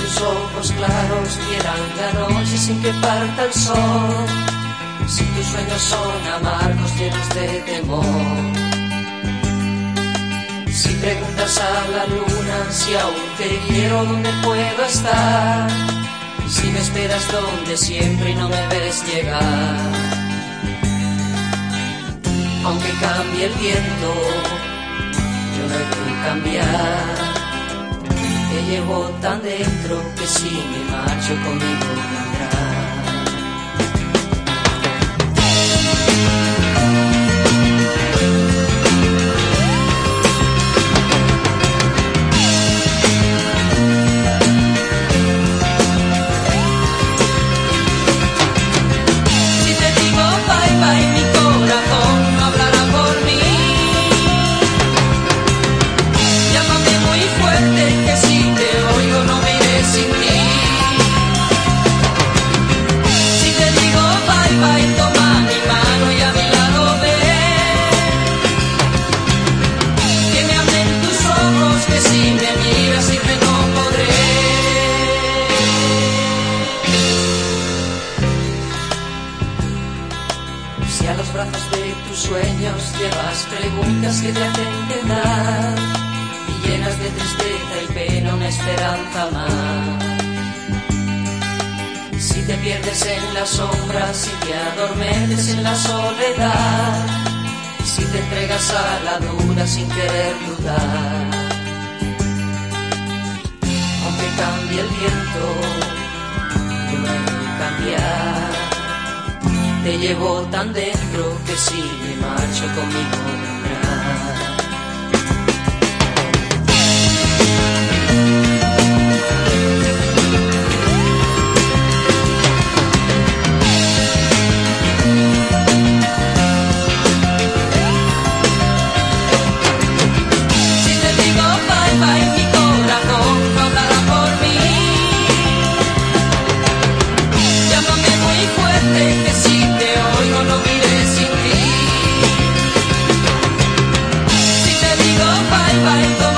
tus ojos claros quieran la noche sin que parta el sol. Si tus sueños son amargos, llenos de temor. Si preguntas a la luna si aún te quiero, ¿dónde puedo estar? Si me esperas donde siempre y no me ves llegar. Aunque cambie el viento, yo no he cambiar. Llevo tan dentro que si me marcho conmigo vendrás. Si a los brazos de tus sueños llevas preguntas que te hacen quedar y llenas de tristeza y pena una esperanza más. Si te pierdes en las sombras, si te adormeces en la soledad, si te entregas a la duda sin querer dudar. Aunque cambie el viento, Te llevo tan dentro que si me marcho conmigo. Sin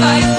bye.